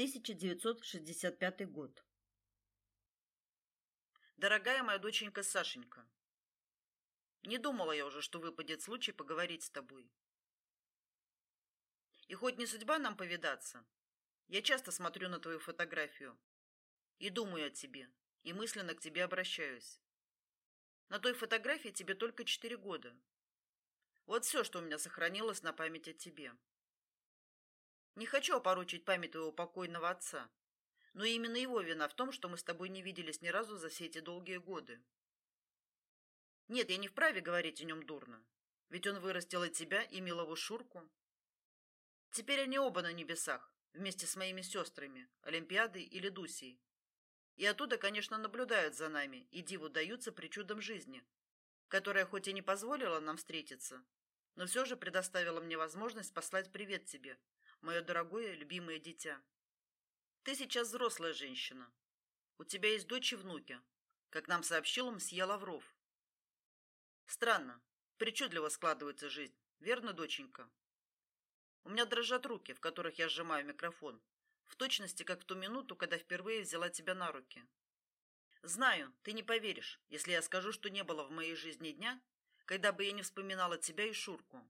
1965 год. Дорогая моя доченька Сашенька, не думала я уже, что выпадет случай поговорить с тобой. И хоть не судьба нам повидаться, я часто смотрю на твою фотографию и думаю о тебе, и мысленно к тебе обращаюсь. На той фотографии тебе только четыре года. Вот все, что у меня сохранилось на память о тебе. Не хочу опорочить память твоего покойного отца, но именно его вина в том, что мы с тобой не виделись ни разу за все эти долгие годы. Нет, я не вправе говорить о нем дурно, ведь он вырастил и тебя, и милого Шурку. Теперь они оба на небесах, вместе с моими сестрами, Олимпиадой и Ледусией. И оттуда, конечно, наблюдают за нами и диву даются причудам жизни, которая хоть и не позволила нам встретиться, но все же предоставила мне возможность послать привет тебе, мое дорогое, любимое дитя. Ты сейчас взрослая женщина. У тебя есть дочь и внуки, как нам сообщил мсье Лавров. Странно, причудливо складывается жизнь, верно, доченька? У меня дрожат руки, в которых я сжимаю микрофон, в точности, как в ту минуту, когда впервые взяла тебя на руки. Знаю, ты не поверишь, если я скажу, что не было в моей жизни дня, когда бы я не вспоминала тебя и Шурку.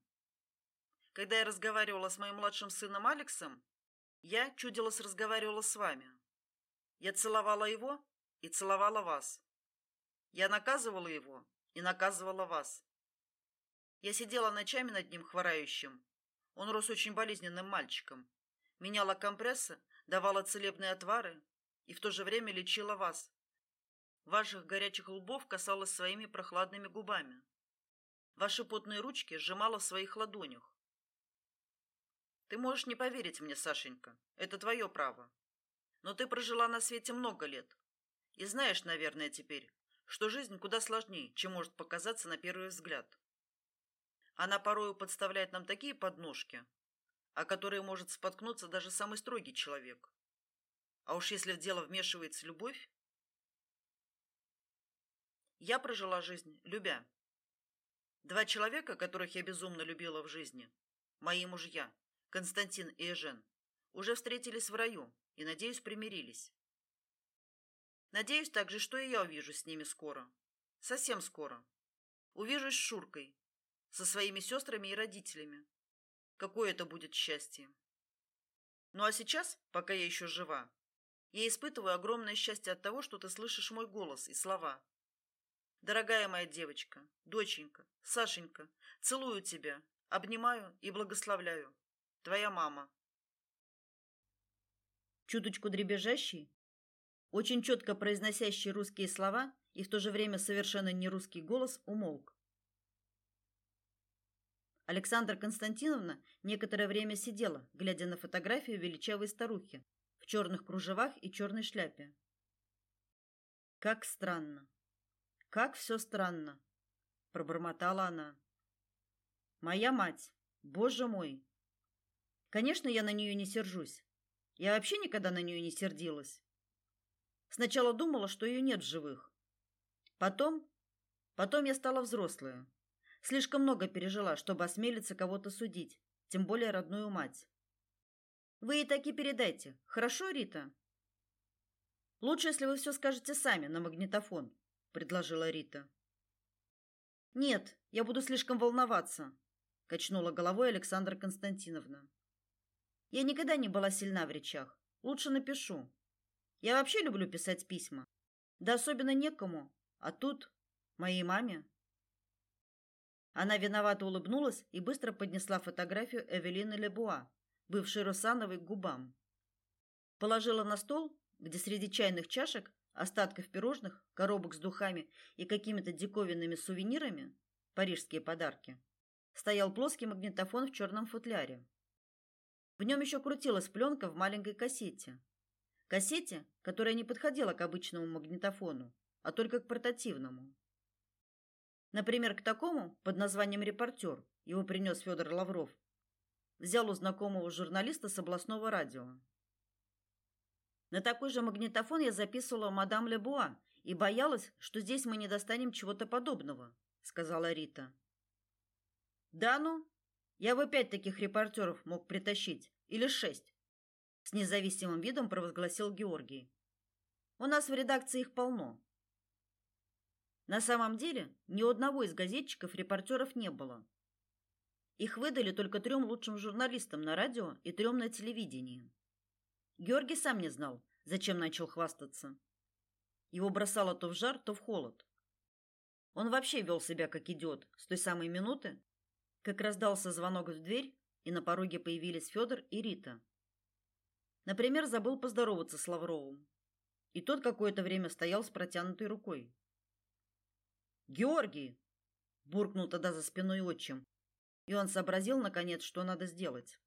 Когда я разговаривала с моим младшим сыном Алексом, я, чудилось, разговаривала с вами. Я целовала его и целовала вас. Я наказывала его и наказывала вас. Я сидела ночами над ним хворающим. Он рос очень болезненным мальчиком. Меняла компрессы, давала целебные отвары и в то же время лечила вас. Ваших горячих лбов касалась своими прохладными губами. Ваши потные ручки сжимала в своих ладонях. Ты можешь не поверить мне, Сашенька. Это твое право. Но ты прожила на свете много лет. И знаешь, наверное, теперь, что жизнь куда сложнее, чем может показаться на первый взгляд. Она порою подставляет нам такие подножки, о которые может споткнуться даже самый строгий человек. А уж если в дело вмешивается любовь, я прожила жизнь, любя. Два человека, которых я безумно любила в жизни, мои мужья, Константин и Эжен, уже встретились в раю и, надеюсь, примирились. Надеюсь также, что и я увижусь с ними скоро. Совсем скоро. Увижусь с Шуркой, со своими сестрами и родителями. Какое это будет счастье. Ну а сейчас, пока я еще жива, я испытываю огромное счастье от того, что ты слышишь мой голос и слова. Дорогая моя девочка, доченька, Сашенька, целую тебя, обнимаю и благословляю. Твоя мама. Чуточку дребезжащий, очень четко произносящий русские слова и в то же время совершенно не русский голос умолк. Александра Константиновна некоторое время сидела, глядя на фотографию величавой старухи в черных кружевах и черной шляпе. Как странно. Как все странно, пробормотала она. Моя мать. Боже мой, Конечно, я на нее не сержусь. Я вообще никогда на нее не сердилась. Сначала думала, что ее нет в живых. Потом, потом я стала взрослая. Слишком много пережила, чтобы осмелиться кого-то судить, тем более родную мать. Вы ей так и передайте. Хорошо, Рита? Лучше, если вы все скажете сами на магнитофон, предложила Рита. Нет, я буду слишком волноваться, качнула головой Александра Константиновна. Я никогда не была сильна в речах. Лучше напишу. Я вообще люблю писать письма. Да особенно некому. А тут моей маме. Она виновато улыбнулась и быстро поднесла фотографию Эвелины Лебуа, бывшей Русановой, к губам. Положила на стол, где среди чайных чашек, остатков пирожных, коробок с духами и какими-то диковинными сувенирами, парижские подарки, стоял плоский магнитофон в черном футляре. В нем еще крутилась пленка в маленькой кассете. Кассете, которая не подходила к обычному магнитофону, а только к портативному. Например, к такому под названием «Репортер» его принес Федор Лавров. Взял у знакомого журналиста с областного радио. На такой же магнитофон я записывала мадам Лебуа и боялась, что здесь мы не достанем чего-то подобного, сказала Рита. Да ну, я бы пять таких репортеров мог притащить, или шесть. с независимым видом провозгласил Георгий. У нас в редакции их полно. На самом деле, ни одного из газетчиков репортеров не было. Их выдали только трем лучшим журналистам на радио и трем на телевидении. Георгий сам не знал, зачем начал хвастаться. Его бросало то в жар, то в холод. Он вообще вел себя как идиот с той самой минуты, как раздался звонок в дверь, и на пороге появились Федор и Рита. Например, забыл поздороваться с Лавровым. И тот какое-то время стоял с протянутой рукой. «Георгий!» – буркнул тогда за спиной отчим, и он сообразил, наконец, что надо сделать.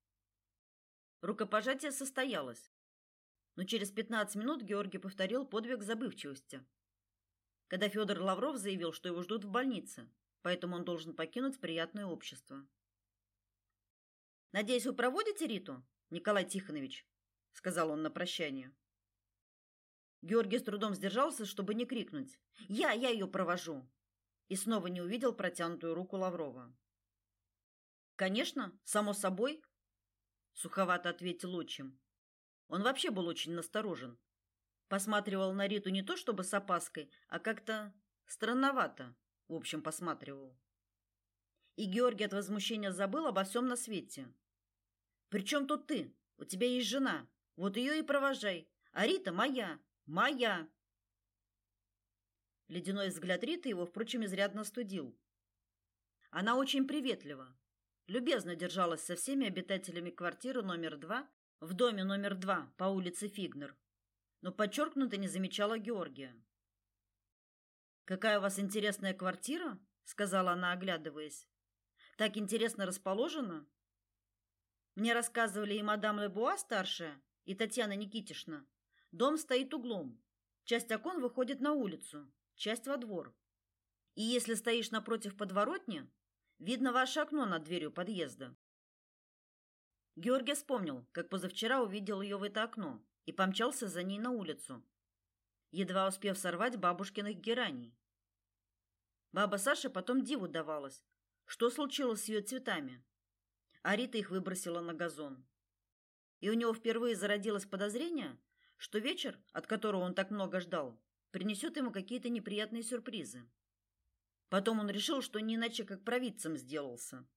Рукопожатие состоялось, но через 15 минут Георгий повторил подвиг забывчивости. Когда Федор Лавров заявил, что его ждут в больнице, поэтому он должен покинуть приятное общество. «Надеюсь, вы проводите Риту, Николай Тихонович?» — сказал он на прощание. Георгий с трудом сдержался, чтобы не крикнуть «Я, я ее провожу!» и снова не увидел протянутую руку Лаврова. Конечно, само собой, суховато ответил отчим. Он вообще был очень насторожен. Посматривал на Риту не то чтобы с опаской, а как-то странновато, в общем, посматривал. И Георгий от возмущения забыл обо всем на свете. Причем тут ты? У тебя есть жена. Вот ее и провожай. А Рита моя, моя. Ледяной взгляд Риты его, впрочем, изрядно студил. Она очень приветлива, любезно держалась со всеми обитателями квартиры номер два в доме номер два по улице Фигнер, но подчеркнуто не замечала Георгия. «Какая у вас интересная квартира?» — сказала она, оглядываясь. «Так интересно расположена?» Мне рассказывали и мадам Лебуа старшая, и Татьяна Никитишна. Дом стоит углом. Часть окон выходит на улицу, часть во двор. И если стоишь напротив подворотни, Видно ваше окно над дверью подъезда. Георгий вспомнил, как позавчера увидел ее в это окно и помчался за ней на улицу, едва успев сорвать бабушкиных гераний. Баба Саша потом диву давалась, что случилось с ее цветами. А Рита их выбросила на газон. И у него впервые зародилось подозрение, что вечер, от которого он так много ждал, принесет ему какие-то неприятные сюрпризы. Потом он решил, что не иначе как провидцем сделался.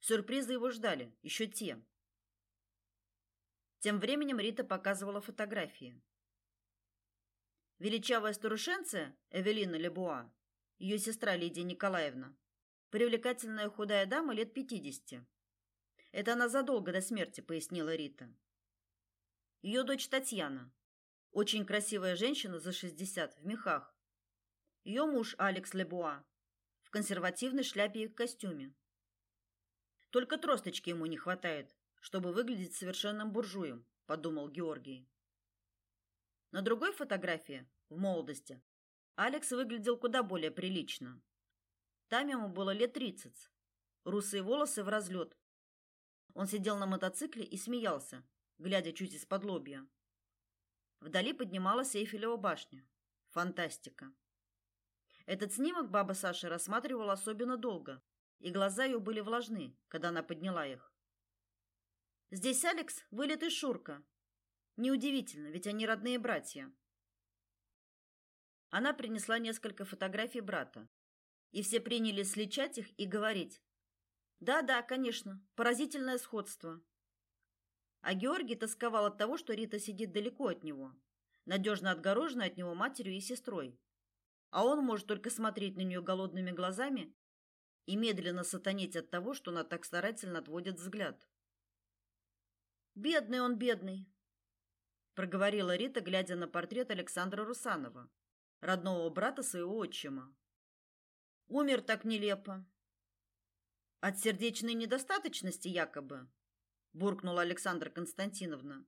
Сюрпризы его ждали, еще те. Тем временем Рита показывала фотографии. Величавая старушенция Эвелина Лебуа, ее сестра Лидия Николаевна, привлекательная худая дама лет пятидесяти. Это она задолго до смерти, пояснила Рита. Ее дочь Татьяна, очень красивая женщина за шестьдесят в мехах. Ее муж Алекс Лебуа, в консервативной шляпе и костюме. Только тросточки ему не хватает, чтобы выглядеть совершенным буржуем, подумал Георгий. На другой фотографии, в молодости, Алекс выглядел куда более прилично. Там ему было лет тридцать. Русые волосы в разлет. Он сидел на мотоцикле и смеялся, глядя чуть из-под лобья. Вдали поднималась Эйфелева башня. Фантастика. Этот снимок баба Саша рассматривала особенно долго, и глаза ее были влажны, когда она подняла их. Здесь Алекс вылитый Шурка. Неудивительно, ведь они родные братья. Она принесла несколько фотографий брата, и все принялись сличать их и говорить: "Да-да, конечно, поразительное сходство". А Георгий тосковал от того, что Рита сидит далеко от него, надежно отгороженная от него матерью и сестрой а он может только смотреть на нее голодными глазами и медленно сатанеть от того, что она так старательно отводит взгляд. Бедный он, бедный, проговорила Рита, глядя на портрет Александра Русанова, родного брата своего отчима. Умер так нелепо. От сердечной недостаточности якобы, буркнула Александра Константиновна.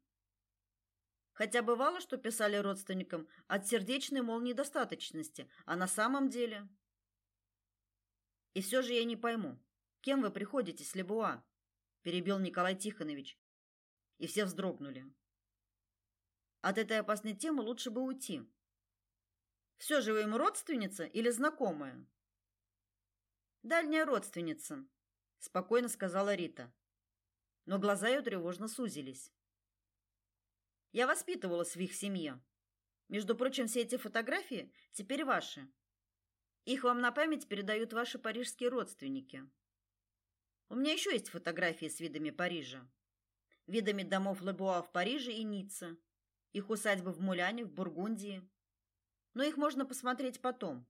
Хотя бывало, что писали родственникам от сердечной, мол, недостаточности, а на самом деле... И все же я не пойму, кем вы приходите с Лебуа? Перебил Николай Тихонович. И все вздрогнули. От этой опасной темы лучше бы уйти. Все же вы ему родственница или знакомая? Дальняя родственница, спокойно сказала Рита. Но глаза ее тревожно сузились. Я воспитывалась в их семье. Между прочим, все эти фотографии теперь ваши. Их вам на память передают ваши парижские родственники. У меня еще есть фотографии с видами Парижа. Видами домов Лебуа в Париже и Ницце, их усадьбы в Муляне, в Бургундии. Но их можно посмотреть потом.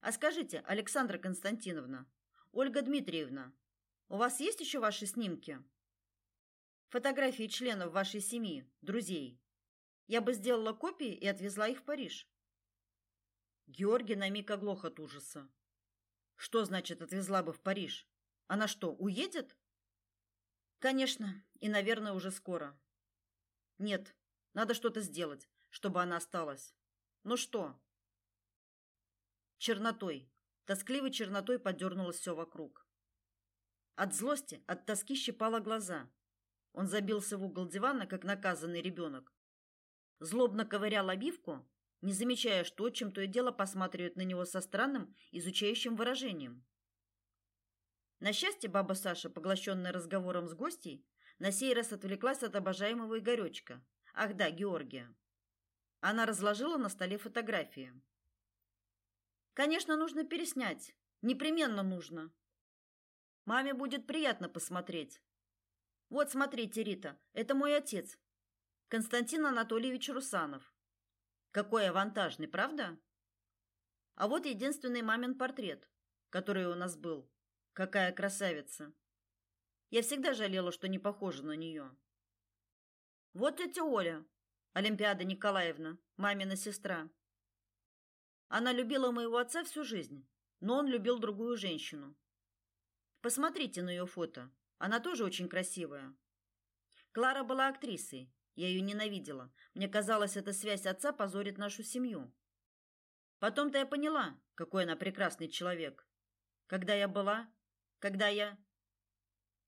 А скажите, Александра Константиновна, Ольга Дмитриевна, у вас есть еще ваши снимки? Фотографии членов вашей семьи, друзей. Я бы сделала копии и отвезла их в Париж. Георгий на миг оглох от ужаса. Что значит отвезла бы в Париж? Она что, уедет? Конечно, и, наверное, уже скоро. Нет, надо что-то сделать, чтобы она осталась. Ну что? Чернотой, тоскливой чернотой подернулось все вокруг. От злости, от тоски щипало глаза. Он забился в угол дивана, как наказанный ребенок. Злобно ковырял обивку, не замечая, что чем то и дело посматривает на него со странным, изучающим выражением. На счастье, баба Саша, поглощенная разговором с гостей, на сей раз отвлеклась от обожаемого Игоречка. Ах да, Георгия. Она разложила на столе фотографии. Конечно, нужно переснять. Непременно нужно. Маме будет приятно посмотреть. Вот, смотрите, Рита, это мой отец, Константин Анатольевич Русанов. Какой авантажный, правда? А вот единственный мамин портрет, который у нас был. Какая красавица. Я всегда жалела, что не похожа на нее. Вот это Оля, Олимпиада Николаевна, мамина сестра. Она любила моего отца всю жизнь, но он любил другую женщину. Посмотрите на ее фото. Она тоже очень красивая. Клара была актрисой, я ее ненавидела. Мне казалось, эта связь отца позорит нашу семью. Потом-то я поняла, какой она прекрасный человек. Когда я была, когда я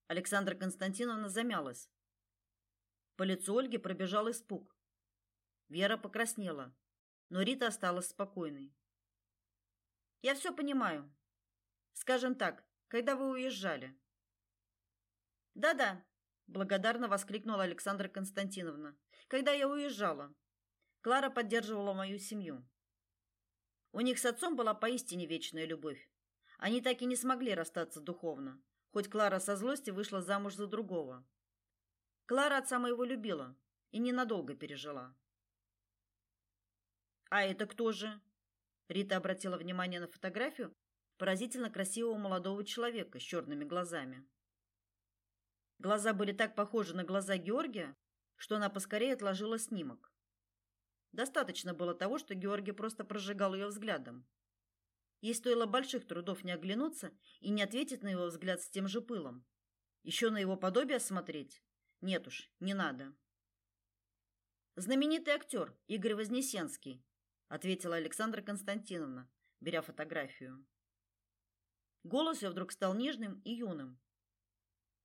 Александра Константиновна замялась. По лицу Ольги пробежал испуг. Вера покраснела, но Рита осталась спокойной. Я все понимаю. Скажем так, когда вы уезжали? Да-да, благодарно воскликнула Александра Константиновна. Когда я уезжала, Клара поддерживала мою семью. У них с отцом была поистине вечная любовь. Они так и не смогли расстаться духовно, хоть Клара со злости вышла замуж за другого. Клара отца моего любила и ненадолго пережила. А это кто же? Рита обратила внимание на фотографию поразительно красивого молодого человека с черными глазами. Глаза были так похожи на глаза Георгия, что она поскорее отложила снимок. Достаточно было того, что Георгий просто прожигал ее взглядом. Ей стоило больших трудов не оглянуться и не ответить на его взгляд с тем же пылом. Еще на его подобие смотреть? Нет уж, не надо. Знаменитый актер Игорь Вознесенский, ответила Александра Константиновна, беря фотографию. Голос ее вдруг стал нежным и юным.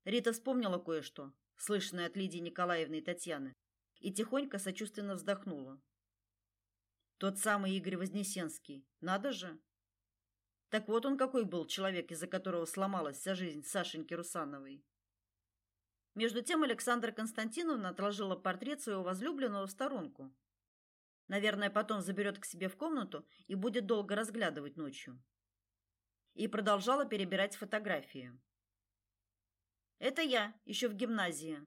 Рита вспомнила кое-что, слышанное от Лидии Николаевны и Татьяны, и тихонько сочувственно вздохнула. Тот самый Игорь Вознесенский. Надо же. Так вот он какой был человек, из-за которого сломалась вся жизнь Сашеньки Русановой. Между тем Александра Константиновна отложила портрет своего возлюбленного в сторонку. Наверное, потом заберет к себе в комнату и будет долго разглядывать ночью. И продолжала перебирать фотографии. Это я, еще в гимназии.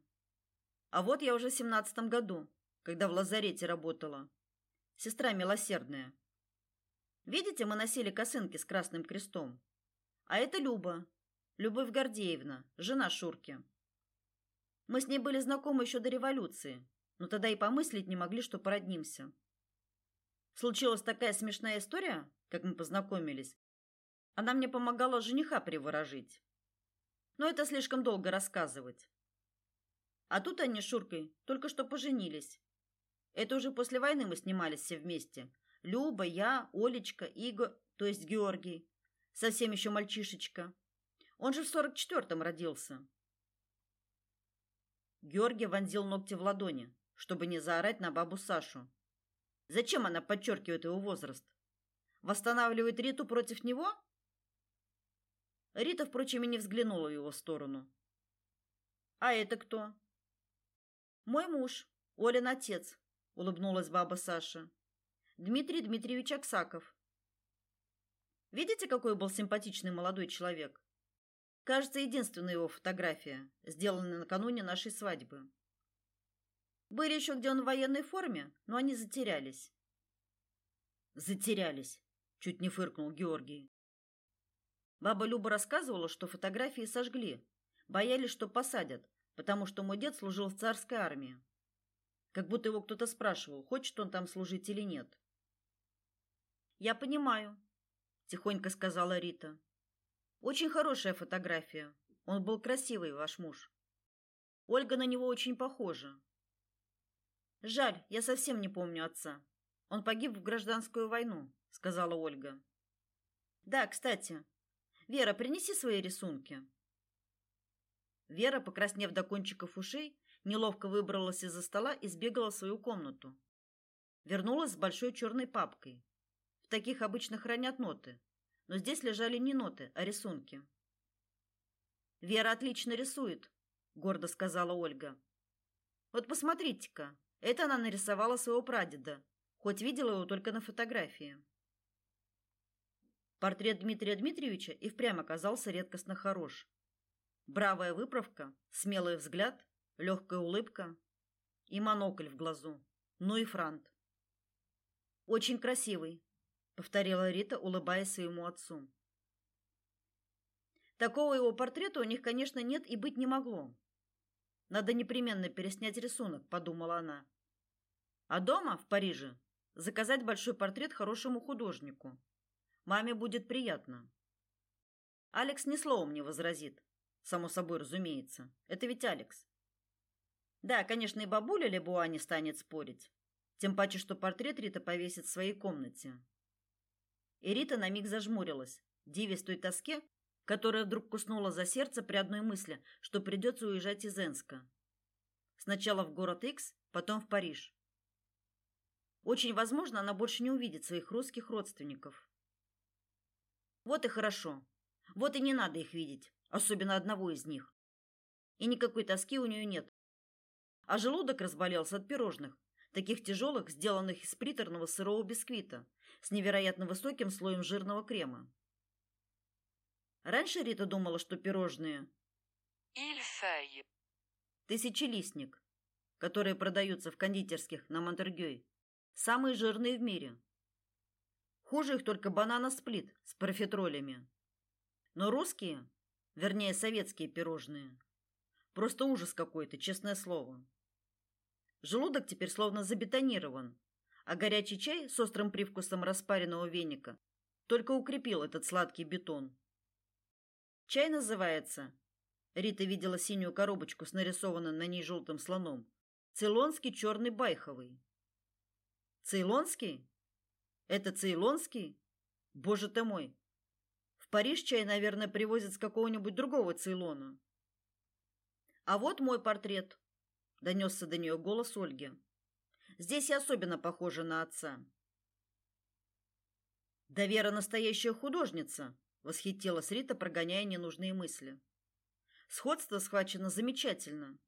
А вот я уже в семнадцатом году, когда в лазарете работала. Сестра милосердная. Видите, мы носили косынки с красным крестом. А это Люба, Любовь Гордеевна, жена Шурки. Мы с ней были знакомы еще до революции, но тогда и помыслить не могли, что породнимся. Случилась такая смешная история, как мы познакомились. Она мне помогала жениха приворожить. Но это слишком долго рассказывать. А тут они с Шуркой только что поженились. Это уже после войны мы снимались все вместе. Люба, я, Олечка, Иго, то есть Георгий. Совсем еще мальчишечка. Он же в сорок четвертом родился. Георгий вонзил ногти в ладони, чтобы не заорать на бабу Сашу. Зачем она подчеркивает его возраст? Восстанавливает Риту против него? Рита, впрочем, и не взглянула в его сторону. А это кто? Мой муж, Олин отец, улыбнулась баба Саша. Дмитрий Дмитриевич Аксаков. Видите, какой был симпатичный молодой человек? Кажется, единственная его фотография, сделанная накануне нашей свадьбы. Были еще где он в военной форме, но они затерялись. Затерялись, чуть не фыркнул Георгий. Баба Люба рассказывала, что фотографии сожгли, боялись, что посадят, потому что мой дед служил в царской армии. Как будто его кто-то спрашивал, хочет он там служить или нет. Я понимаю, тихонько сказала Рита. Очень хорошая фотография. Он был красивый, ваш муж. Ольга на него очень похожа. Жаль, я совсем не помню отца. Он погиб в гражданскую войну, сказала Ольга. Да, кстати, Вера, принеси свои рисунки. Вера, покраснев до кончиков ушей, неловко выбралась из-за стола и сбегала в свою комнату. Вернулась с большой черной папкой. В таких обычно хранят ноты, но здесь лежали не ноты, а рисунки. Вера отлично рисует, гордо сказала Ольга. Вот посмотрите-ка, это она нарисовала своего прадеда, хоть видела его только на фотографии. Портрет Дмитрия Дмитриевича и впрямь оказался редкостно хорош. Бравая выправка, смелый взгляд, легкая улыбка и монокль в глазу. Ну и франт. Очень красивый, повторила Рита, улыбаясь своему отцу. Такого его портрета у них, конечно, нет и быть не могло. Надо непременно переснять рисунок, подумала она. А дома, в Париже, заказать большой портрет хорошему художнику. Маме будет приятно. Алекс ни словом не возразит. Само собой, разумеется. Это ведь Алекс. Да, конечно, и бабуля Лебуа не станет спорить. Тем паче, что портрет Рита повесит в своей комнате. И Рита на миг зажмурилась, дивясь той тоске, которая вдруг куснула за сердце при одной мысли, что придется уезжать из Энска. Сначала в город Икс, потом в Париж. Очень возможно, она больше не увидит своих русских родственников. Вот и хорошо. Вот и не надо их видеть, особенно одного из них. И никакой тоски у нее нет. А желудок разболелся от пирожных, таких тяжелых, сделанных из приторного сырого бисквита с невероятно высоким слоем жирного крема. Раньше Рита думала, что пирожные Ильфей. Тысячелистник, которые продаются в кондитерских на Монтергёй, самые жирные в мире. Хуже их только банана-сплит с профитролями. Но русские, вернее, советские пирожные, просто ужас какой-то, честное слово. Желудок теперь словно забетонирован, а горячий чай с острым привкусом распаренного веника только укрепил этот сладкий бетон. Чай называется. Рита видела синюю коробочку с нарисованным на ней желтым слоном. Цейлонский черный байховый. Цейлонский? Это цейлонский? Боже ты мой. В Париж чай, наверное, привозят с какого-нибудь другого Цейлона. А вот мой портрет, донесся до нее голос Ольги. Здесь я особенно похожа на отца. Да Вера настоящая художница, восхитилась Рита, прогоняя ненужные мысли. Сходство схвачено замечательно.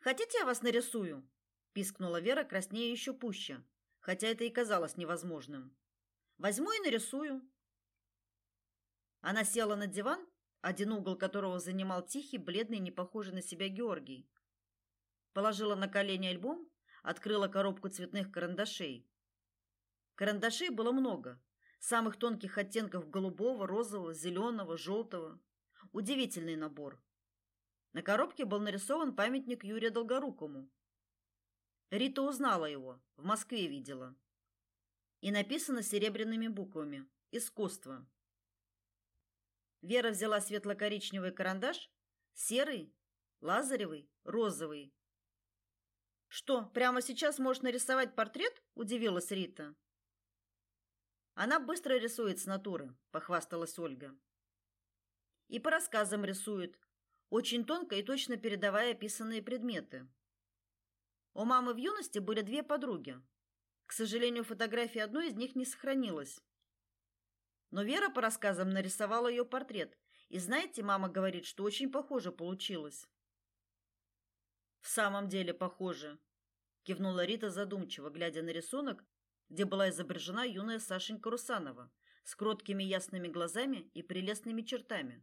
Хотите, я вас нарисую? пискнула Вера, краснея еще пуще хотя это и казалось невозможным. Возьму и нарисую. Она села на диван, один угол которого занимал тихий, бледный, не похожий на себя Георгий. Положила на колени альбом, открыла коробку цветных карандашей. Карандашей было много, самых тонких оттенков голубого, розового, зеленого, желтого. Удивительный набор. На коробке был нарисован памятник Юрию Долгорукому, Рита узнала его, в Москве видела. И написано серебряными буквами: Искусство. Вера взяла светло-коричневый карандаш, серый, лазаревый, розовый. Что, прямо сейчас можешь нарисовать портрет? удивилась Рита. Она быстро рисует с натуры, похвасталась Ольга. И по рассказам рисует, очень тонко и точно передавая описанные предметы. У мамы в юности были две подруги. К сожалению, фотографии одной из них не сохранилась. Но Вера по рассказам нарисовала ее портрет, и знаете, мама говорит, что очень похоже получилось. В самом деле похоже, кивнула Рита задумчиво, глядя на рисунок, где была изображена юная Сашенька Русанова с кроткими ясными глазами и прелестными чертами.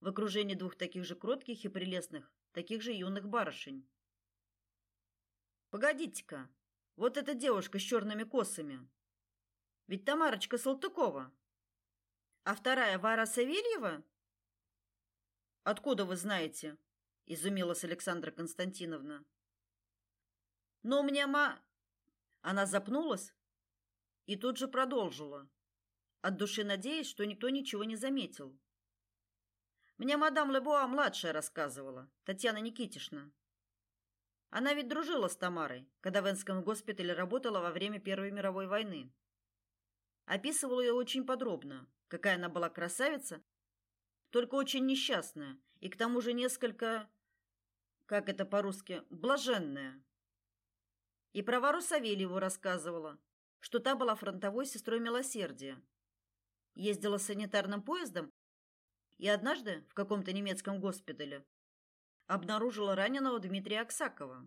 В окружении двух таких же кротких и прелестных, таких же юных барышень. Погодите-ка. Вот эта девушка с черными косами. Ведь Тамарочка Салтыкова. А вторая Вара Савельева? Откуда вы знаете? Изумилась Александра Константиновна. Но у меня ма Она запнулась и тут же продолжила, от души надеясь, что никто ничего не заметил. Мне мадам Лебуа младшая рассказывала, Татьяна Никитишна. Она ведь дружила с Тамарой, когда в Энском госпитале работала во время Первой мировой войны. Описывала ее очень подробно, какая она была красавица, только очень несчастная и к тому же несколько, как это по-русски, блаженная. И про Вару Савельеву рассказывала, что та была фронтовой сестрой милосердия. Ездила санитарным поездом и однажды в каком-то немецком госпитале обнаружила раненого Дмитрия Аксакова.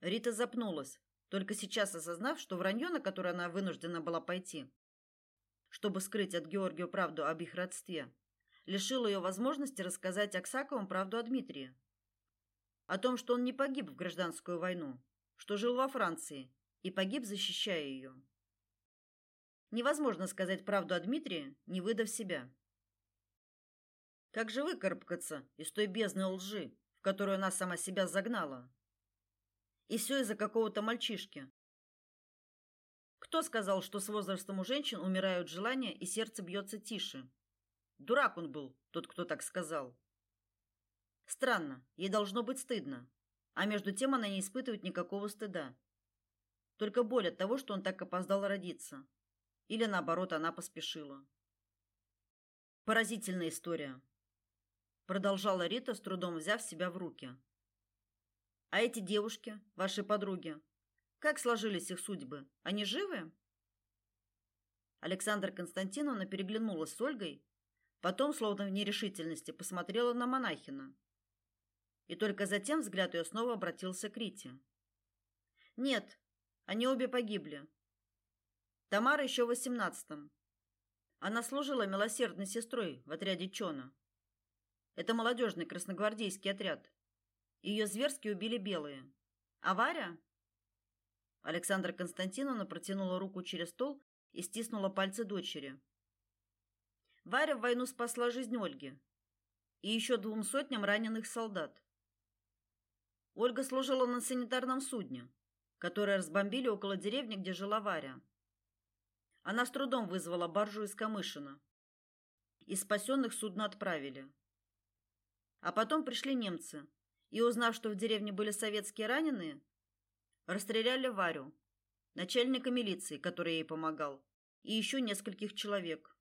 Рита запнулась, только сейчас осознав, что вранье, на которое она вынуждена была пойти, чтобы скрыть от Георгия правду об их родстве, лишило ее возможности рассказать Аксаковым правду о Дмитрии. О том, что он не погиб в гражданскую войну, что жил во Франции и погиб, защищая ее. Невозможно сказать правду о Дмитрии, не выдав себя. Как же выкарабкаться из той бездны лжи, в которую она сама себя загнала? И все из-за какого-то мальчишки. Кто сказал, что с возрастом у женщин умирают желания и сердце бьется тише? Дурак он был, тот, кто так сказал. Странно, ей должно быть стыдно. А между тем она не испытывает никакого стыда. Только боль от того, что он так опоздал родиться. Или наоборот, она поспешила. Поразительная история продолжала Рита, с трудом взяв себя в руки. А эти девушки, ваши подруги, как сложились их судьбы? Они живы? Александра Константиновна переглянулась с Ольгой, потом, словно в нерешительности, посмотрела на монахина. И только затем взгляд ее снова обратился к Рите. Нет, они обе погибли. Тамара еще в восемнадцатом. Она служила милосердной сестрой в отряде Чона. Это молодежный красногвардейский отряд. Ее зверски убили белые. А Варя? Александра Константиновна протянула руку через стол и стиснула пальцы дочери. Варя в войну спасла жизнь Ольги и еще двум сотням раненых солдат. Ольга служила на санитарном судне, которое разбомбили около деревни, где жила Варя. Она с трудом вызвала баржу из Камышина. И спасенных судно отправили. А потом пришли немцы, и узнав, что в деревне были советские раненые, расстреляли Варю, начальника милиции, который ей помогал, и еще нескольких человек.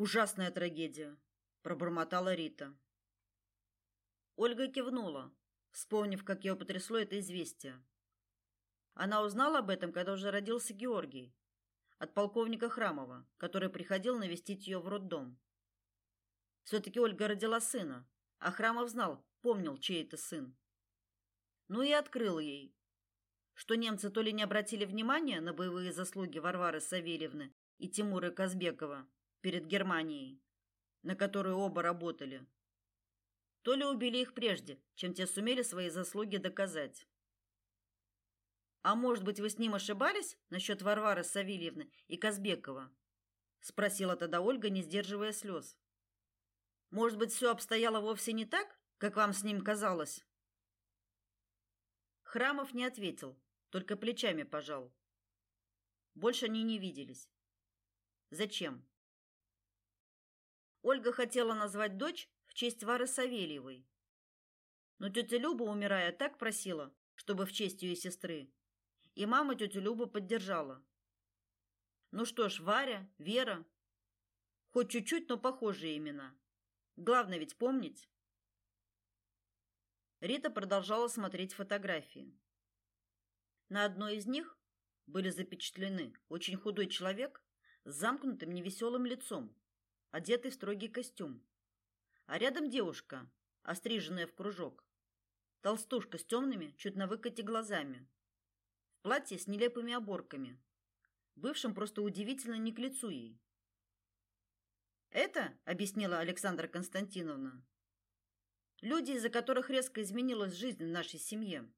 Ужасная трагедия, пробормотала Рита. Ольга кивнула, вспомнив, как ее потрясло это известие. Она узнала об этом, когда уже родился Георгий, от полковника Храмова, который приходил навестить ее в роддом. Все-таки Ольга родила сына, а Храмов знал, помнил, чей это сын. Ну и открыл ей, что немцы то ли не обратили внимания на боевые заслуги Варвары Савельевны и Тимура Казбекова перед Германией, на которую оба работали, то ли убили их прежде, чем те сумели свои заслуги доказать. А может быть, вы с ним ошибались насчет Варвары Савельевны и Казбекова? спросила тогда Ольга, не сдерживая слез. Может быть, все обстояло вовсе не так, как вам с ним казалось? Храмов не ответил, только плечами пожал. Больше они не виделись. Зачем? Ольга хотела назвать дочь в честь Вары Савельевой. Но тетя Люба, умирая, так просила, чтобы в честь ее сестры. И мама тетю Любу поддержала. Ну что ж, Варя, Вера, хоть чуть-чуть, но похожие имена. Главное ведь помнить. Рита продолжала смотреть фотографии. На одной из них были запечатлены очень худой человек с замкнутым невеселым лицом, одетый в строгий костюм. А рядом девушка, остриженная в кружок. Толстушка с темными, чуть на выкате глазами. В платье с нелепыми оборками. Бывшим просто удивительно не к лицу ей. Это, объяснила Александра Константиновна, люди, из-за которых резко изменилась жизнь в нашей семье.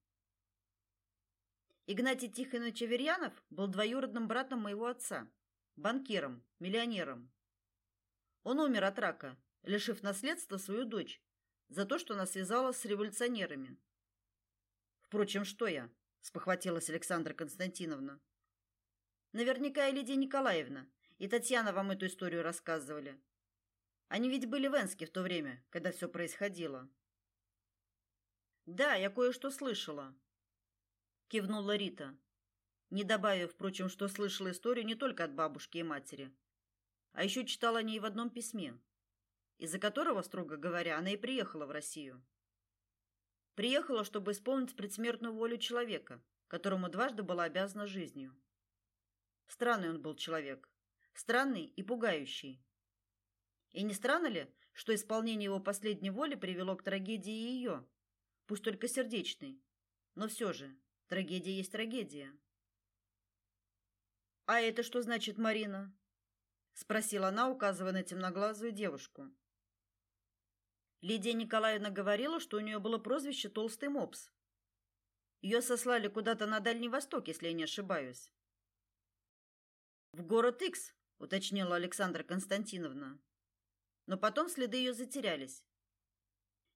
Игнатий Тихонович Аверьянов был двоюродным братом моего отца, банкиром, миллионером. Он умер от рака, лишив наследства свою дочь за то, что она связала с революционерами. Впрочем, что я? спохватилась Александра Константиновна. Наверняка и Лидия Николаевна, и Татьяна вам эту историю рассказывали. Они ведь были в Энске в то время, когда все происходило. Да, я кое-что слышала, кивнула Рита, не добавив, впрочем, что слышала историю не только от бабушки и матери, а еще читала о ней в одном письме, из-за которого, строго говоря, она и приехала в Россию. Приехала, чтобы исполнить предсмертную волю человека, которому дважды была обязана жизнью. Странный он был человек, странный и пугающий. И не странно ли, что исполнение его последней воли привело к трагедии ее, пусть только сердечной, но все же трагедия есть трагедия. А это что значит, Марина? Спросила она, указывая на темноглазую девушку. Лидия Николаевна говорила, что у нее было прозвище Толстый мопс. Ее сослали куда-то на Дальний Восток, если я не ошибаюсь. В город Икс, уточнила Александра Константиновна но потом следы ее затерялись.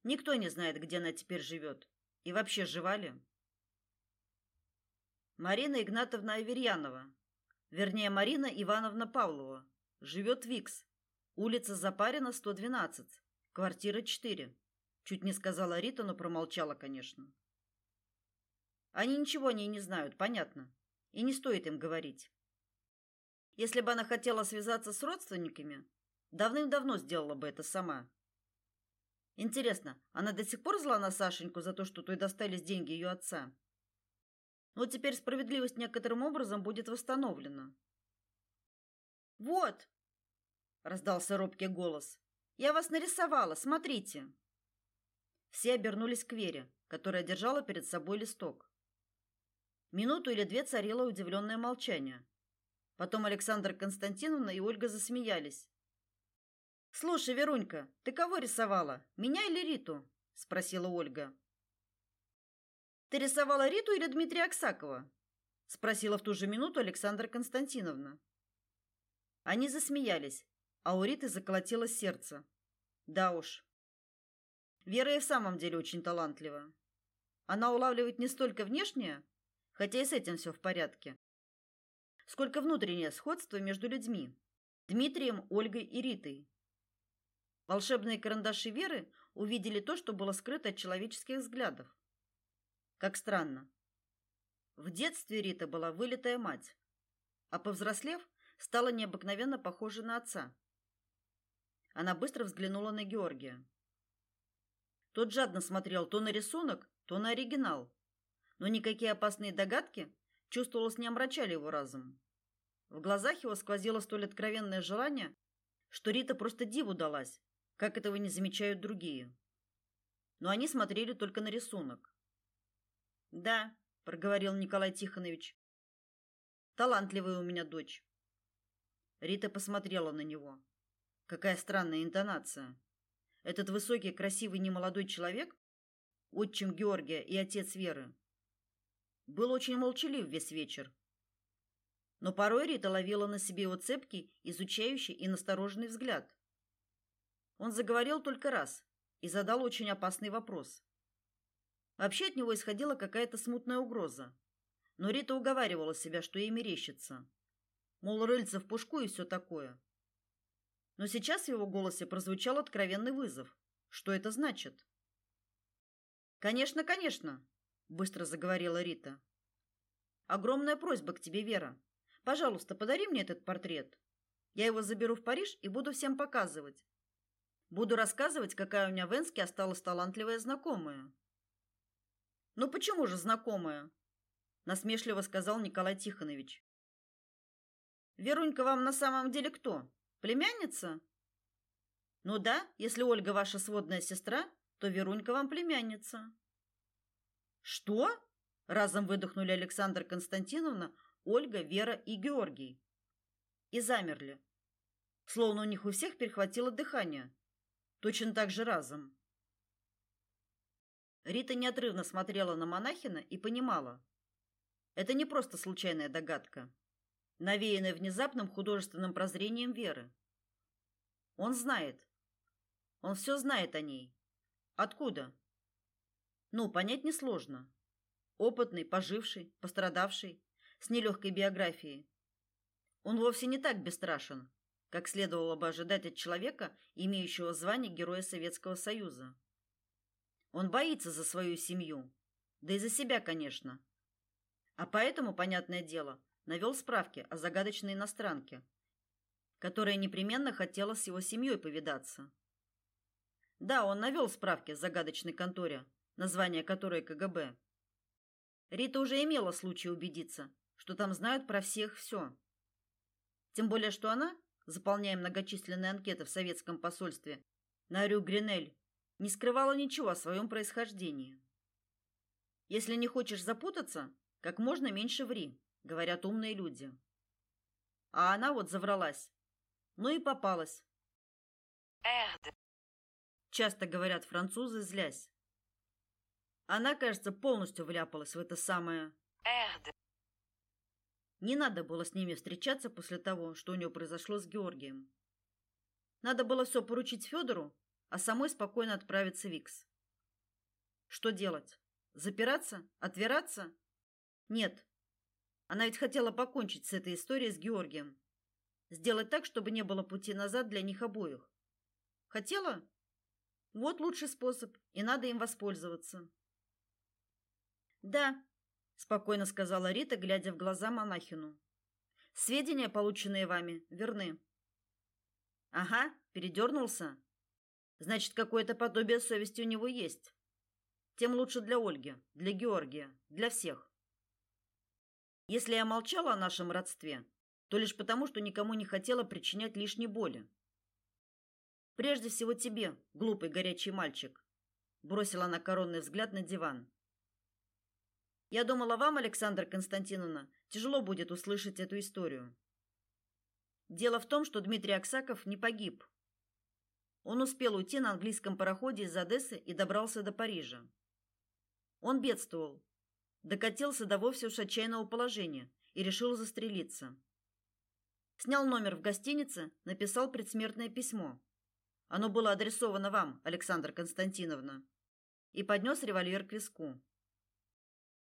Никто не знает, где она теперь живет. И вообще, жива ли? Марина Игнатовна Аверьянова, вернее, Марина Ивановна Павлова, живет Викс, улица Запарина, 112, квартира 4. Чуть не сказала Рита, но промолчала, конечно. Они ничего о ней не знают, понятно. И не стоит им говорить. Если бы она хотела связаться с родственниками, Давным-давно сделала бы это сама. Интересно, она до сих пор зла на Сашеньку за то, что той достались деньги ее отца? Но теперь справедливость некоторым образом будет восстановлена. Вот, раздался робкий голос. Я вас нарисовала, смотрите. Все обернулись к Вере, которая держала перед собой листок. Минуту или две царило удивленное молчание. Потом Александра Константиновна и Ольга засмеялись. Слушай, Верунька, ты кого рисовала? Меня или Риту? спросила Ольга. Ты рисовала Риту или Дмитрия Аксакова? спросила в ту же минуту Александра Константиновна. Они засмеялись, а у Риты заколотилось сердце. Да уж. Вера и в самом деле очень талантлива. Она улавливает не столько внешнее, хотя и с этим все в порядке, сколько внутреннее сходство между людьми, Дмитрием, Ольгой и Ритой. Волшебные карандаши Веры увидели то, что было скрыто от человеческих взглядов. Как странно. В детстве Рита была вылитая мать, а повзрослев, стала необыкновенно похожа на отца. Она быстро взглянула на Георгия. Тот жадно смотрел то на рисунок, то на оригинал, но никакие опасные догадки, чувствовалось, не омрачали его разум. В глазах его сквозило столь откровенное желание, что Рита просто диву далась, как этого не замечают другие. Но они смотрели только на рисунок. "Да", проговорил Николай Тихонович. "Талантливая у меня дочь". Рита посмотрела на него. Какая странная интонация. Этот высокий, красивый немолодой человек, отчим Георгия и отец Веры, был очень молчалив весь вечер. Но порой Рита ловила на себе его цепкий, изучающий и настороженный взгляд. Он заговорил только раз и задал очень опасный вопрос. Вообще от него исходила какая-то смутная угроза. Но Рита уговаривала себя, что ей мерещится. Мол, рыльца в пушку и все такое. Но сейчас в его голосе прозвучал откровенный вызов. Что это значит? «Конечно, конечно», — быстро заговорила Рита. «Огромная просьба к тебе, Вера. Пожалуйста, подари мне этот портрет. Я его заберу в Париж и буду всем показывать. Буду рассказывать, какая у меня в Энске осталась талантливая знакомая. Ну почему же знакомая? насмешливо сказал Николай Тихонович. Верунька вам на самом деле кто? Племянница? Ну да, если Ольга ваша сводная сестра, то Верунька вам племянница. Что? Разом выдохнули Александра Константиновна, Ольга, Вера и Георгий. И замерли. Словно у них у всех перехватило дыхание. Точно так же разом. Рита неотрывно смотрела на монахина и понимала. Это не просто случайная догадка, навеянная внезапным художественным прозрением Веры. Он знает. Он все знает о ней. Откуда? Ну, понять несложно. Опытный, поживший, пострадавший, с нелегкой биографией. Он вовсе не так бесстрашен, как следовало бы ожидать от человека, имеющего звание Героя Советского Союза. Он боится за свою семью, да и за себя, конечно. А поэтому, понятное дело, навел справки о загадочной иностранке, которая непременно хотела с его семьей повидаться. Да, он навел справки в загадочной конторе, название которой КГБ. Рита уже имела случай убедиться, что там знают про всех все. Тем более, что она, заполняя многочисленные анкеты в советском посольстве на Рю-Гринель, не скрывала ничего о своем происхождении. Если не хочешь запутаться, как можно меньше ври, говорят умные люди. А она вот завралась. Ну и попалась. Эрд. Часто говорят французы, злясь. Она, кажется, полностью вляпалась в это самое. Эрд. Не надо было с ними встречаться после того, что у нее произошло с Георгием. Надо было все поручить Федору а самой спокойно отправиться в Викс. Что делать? Запираться? Отвираться? Нет. Она ведь хотела покончить с этой историей с Георгием. Сделать так, чтобы не было пути назад для них обоих. Хотела? Вот лучший способ, и надо им воспользоваться. Да, спокойно сказала Рита, глядя в глаза монахину. Сведения, полученные вами, верны. Ага, передернулся. Значит, какое-то подобие совести у него есть. Тем лучше для Ольги, для Георгия, для всех. Если я молчала о нашем родстве, то лишь потому, что никому не хотела причинять лишней боли. Прежде всего тебе, глупый горячий мальчик, бросила она коронный взгляд на диван. Я думала, вам, Александра Константиновна, тяжело будет услышать эту историю. Дело в том, что Дмитрий Аксаков не погиб, он успел уйти на английском пароходе из Одессы и добрался до Парижа. Он бедствовал, докатился до вовсе уж отчаянного положения и решил застрелиться. Снял номер в гостинице, написал предсмертное письмо. Оно было адресовано вам, Александра Константиновна, и поднес револьвер к виску.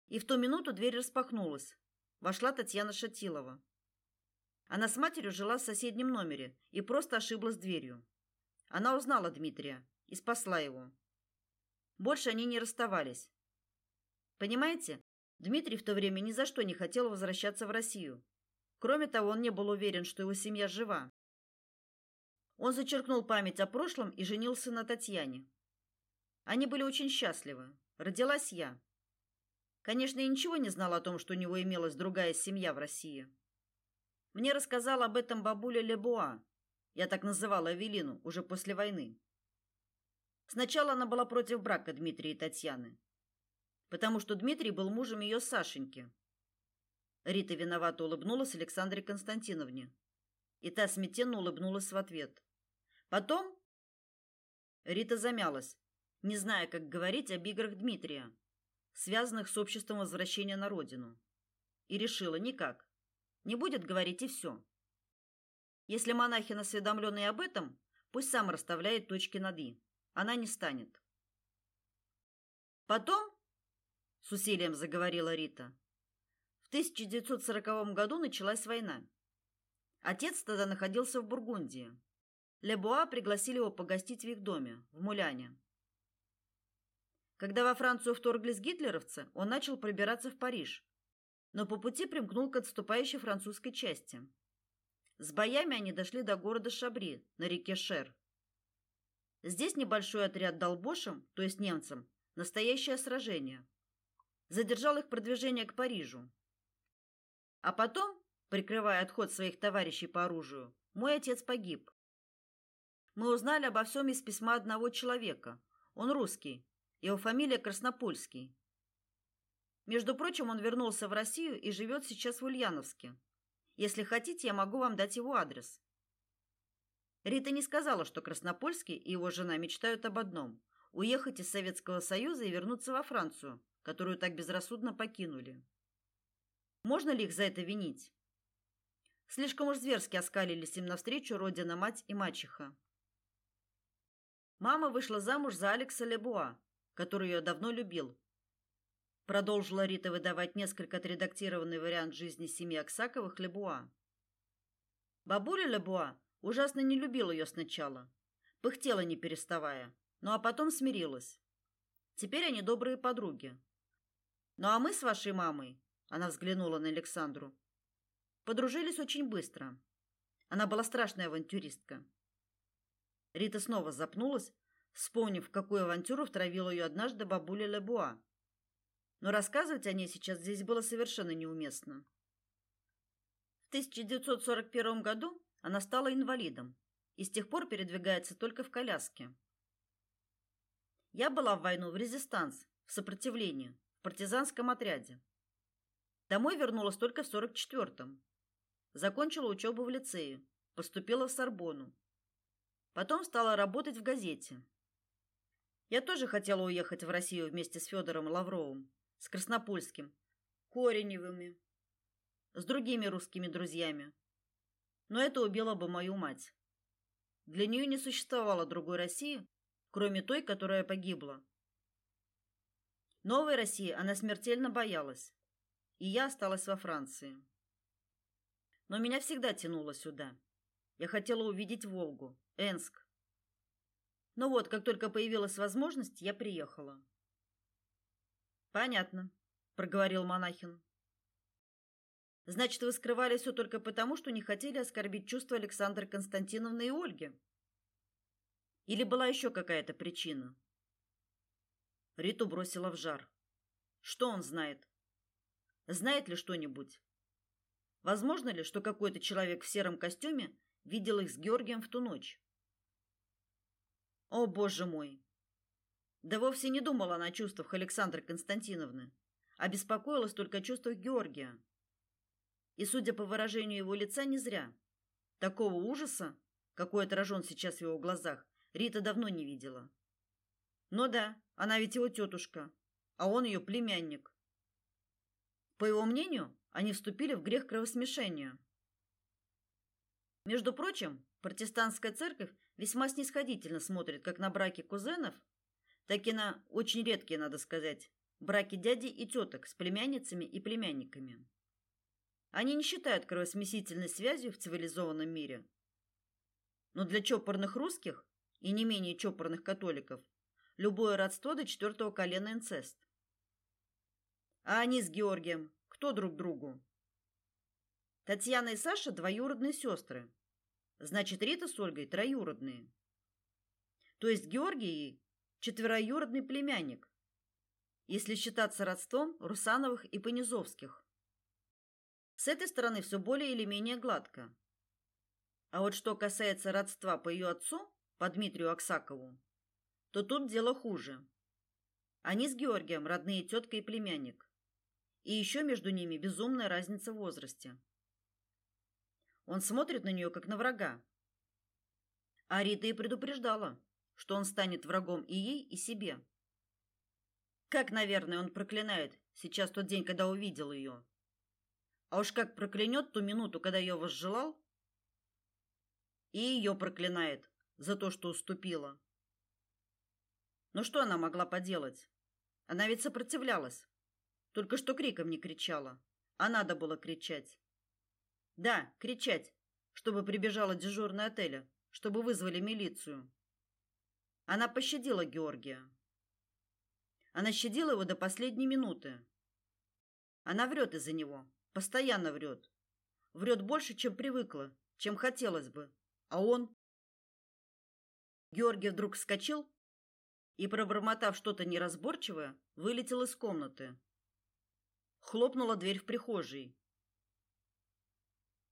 И в ту минуту дверь распахнулась. Вошла Татьяна Шатилова. Она с матерью жила в соседнем номере и просто ошиблась дверью. Она узнала Дмитрия и спасла его. Больше они не расставались. Понимаете, Дмитрий в то время ни за что не хотел возвращаться в Россию. Кроме того, он не был уверен, что его семья жива. Он зачеркнул память о прошлом и женился на Татьяне. Они были очень счастливы. Родилась я. Конечно, я ничего не знала о том, что у него имелась другая семья в России. Мне рассказала об этом бабуля Лебуа, я так называла Эвелину уже после войны. Сначала она была против брака Дмитрия и Татьяны, потому что Дмитрий был мужем ее Сашеньки. Рита виновато улыбнулась Александре Константиновне, и та смятенно улыбнулась в ответ. Потом Рита замялась, не зная, как говорить об играх Дмитрия, связанных с обществом возвращения на родину, и решила никак. Не будет говорить и все. Если монахин осведомленный об этом, пусть сам расставляет точки над «и». Она не станет. Потом, с усилием заговорила Рита, в 1940 году началась война. Отец тогда находился в Бургундии. Лебуа пригласили его погостить в их доме, в Муляне. Когда во Францию вторглись гитлеровцы, он начал пробираться в Париж, но по пути примкнул к отступающей французской части. С боями они дошли до города Шабри на реке Шер. Здесь небольшой отряд дал бошам, то есть немцам, настоящее сражение. Задержал их продвижение к Парижу. А потом, прикрывая отход своих товарищей по оружию, мой отец погиб. Мы узнали обо всем из письма одного человека. Он русский. Его фамилия Краснопольский. Между прочим, он вернулся в Россию и живет сейчас в Ульяновске. Если хотите, я могу вам дать его адрес. Рита не сказала, что Краснопольский и его жена мечтают об одном уехать из Советского Союза и вернуться во Францию, которую так безрассудно покинули. Можно ли их за это винить? Слишком уж зверски оскалились им навстречу родина мать и мачеха. Мама вышла замуж за Алекса Лебуа, который ее давно любил. Продолжила Рита выдавать несколько отредактированный вариант жизни семьи Аксаковых Лебуа. Бабуля Лебуа ужасно не любила ее сначала, пыхтела не переставая, ну а потом смирилась. Теперь они добрые подруги. Ну а мы с вашей мамой, она взглянула на Александру, подружились очень быстро. Она была страшная авантюристка. Рита снова запнулась, вспомнив, в какую авантюру втравила ее однажды бабуля Лебуа. Но рассказывать о ней сейчас здесь было совершенно неуместно. В 1941 году она стала инвалидом и с тех пор передвигается только в коляске. Я была в войну в резистанс, в сопротивлении, в партизанском отряде. Домой вернулась только в 44-м. Закончила учебу в лицее, поступила в Сорбонну. Потом стала работать в газете. Я тоже хотела уехать в Россию вместе с Федором Лавровым, с Краснопольским, Кореневыми, с другими русскими друзьями. Но это убило бы мою мать. Для нее не существовало другой России, кроме той, которая погибла. Новой России она смертельно боялась, и я осталась во Франции. Но меня всегда тянуло сюда. Я хотела увидеть Волгу, Энск. Но вот, как только появилась возможность, я приехала. Понятно, проговорил Монахин. Значит, вы скрывали все только потому, что не хотели оскорбить чувства Александры Константиновны и Ольги? Или была еще какая-то причина? Риту бросила в жар. Что он знает? Знает ли что-нибудь? Возможно ли, что какой-то человек в сером костюме видел их с Георгием в ту ночь? О, боже мой. Да вовсе не думала она о чувствах Александры Константиновны, а беспокоилась только о чувствах Георгия. И, судя по выражению его лица, не зря. Такого ужаса, какой отражен сейчас в его глазах, Рита давно не видела. Но да, она ведь его тетушка, а он ее племянник. По его мнению, они вступили в грех кровосмешения. Между прочим, протестантская церковь весьма снисходительно смотрит как на браки кузенов, так и на очень редкие, надо сказать, браки дяди и теток с племянницами и племянниками. Они не считают кровосмесительной связью в цивилизованном мире. Но для чопорных русских и не менее чопорных католиков любое родство до четвертого колена инцест. А они с Георгием кто друг другу? Татьяна и Саша двоюродные сестры. Значит, Рита с Ольгой троюродные. То есть Георгий четвероюродный племянник, если считаться родством Русановых и Понизовских. С этой стороны все более или менее гладко. А вот что касается родства по ее отцу, по Дмитрию Аксакову, то тут дело хуже. Они с Георгием родные тетка и племянник. И еще между ними безумная разница в возрасте. Он смотрит на нее как на врага. А Рита и предупреждала, что он станет врагом и ей, и себе. Как, наверное, он проклинает сейчас тот день, когда увидел ее. А уж как проклянет ту минуту, когда ее возжелал, и ее проклинает за то, что уступила. Но что она могла поделать? Она ведь сопротивлялась. Только что криком не кричала, а надо было кричать. Да, кричать, чтобы прибежала дежурная отеля, чтобы вызвали милицию. Она пощадила Георгия. Она щадила его до последней минуты. Она врет из-за него, постоянно врет. Врет больше, чем привыкла, чем хотелось бы. А он Георгий вдруг вскочил и, пробормотав что-то неразборчивое, вылетел из комнаты. Хлопнула дверь в прихожей.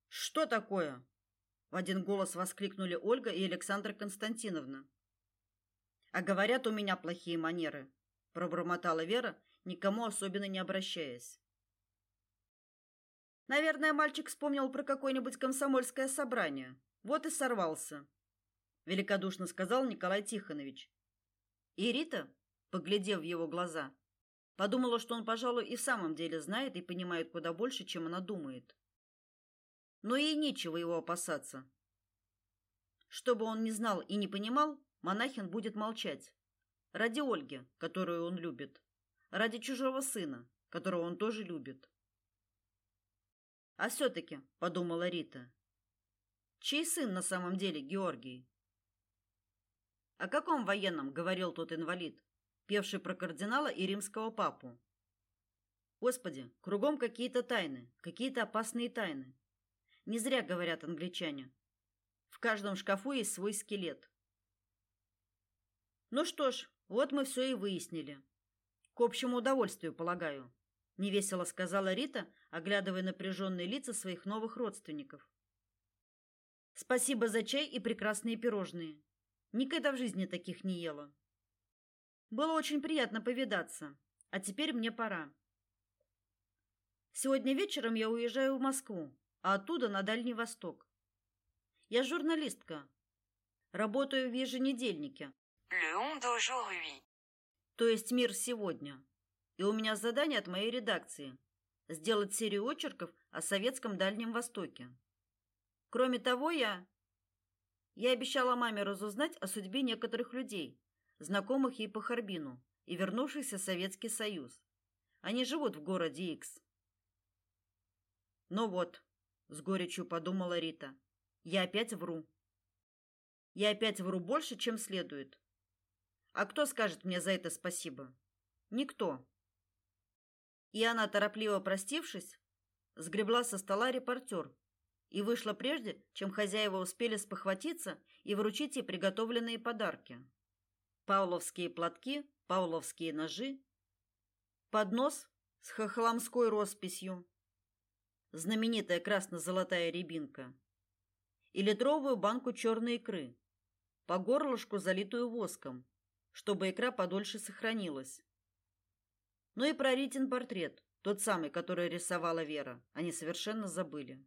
Что такое? В один голос воскликнули Ольга и Александра Константиновна. А говорят, у меня плохие манеры, пробормотала Вера, никому особенно не обращаясь. Наверное, мальчик вспомнил про какое-нибудь комсомольское собрание. Вот и сорвался, великодушно сказал Николай Тихонович. И Рита, поглядев в его глаза, подумала, что он, пожалуй, и в самом деле знает и понимает куда больше, чем она думает. Но ей нечего его опасаться. Что бы он ни знал и не понимал, монахин будет молчать. Ради Ольги, которую он любит. Ради чужого сына, которого он тоже любит. А все-таки, подумала Рита, чей сын на самом деле Георгий? О каком военном говорил тот инвалид, певший про кардинала и римского папу? Господи, кругом какие-то тайны, какие-то опасные тайны. Не зря говорят англичане. В каждом шкафу есть свой скелет. Ну что ж, вот мы все и выяснили. К общему удовольствию, полагаю, невесело сказала Рита, оглядывая напряженные лица своих новых родственников. Спасибо за чай и прекрасные пирожные. Никогда в жизни таких не ела. Было очень приятно повидаться, а теперь мне пора. Сегодня вечером я уезжаю в Москву, а оттуда на Дальний Восток. Я журналистка. Работаю в еженедельнике. Le Monde aujourd'hui. То есть Мир сегодня. И у меня задание от моей редакции сделать серию очерков о советском Дальнем Востоке. Кроме того, я я обещала маме разузнать о судьбе некоторых людей, знакомых ей по Харбину и вернувшихся в Советский Союз. Они живут в городе X. Ну вот, с горечью подумала Рита. Я опять вру. Я опять вру больше, чем следует. А кто скажет мне за это спасибо? Никто. И она, торопливо простившись, сгребла со стола репортер и вышла прежде, чем хозяева успели спохватиться и вручить ей приготовленные подарки. Павловские платки, павловские ножи, поднос с хохломской росписью, знаменитая красно-золотая рябинка, и литровую банку черной икры, по горлышку залитую воском, чтобы икра подольше сохранилась. Ну и про портрет, тот самый, который рисовала Вера, они совершенно забыли.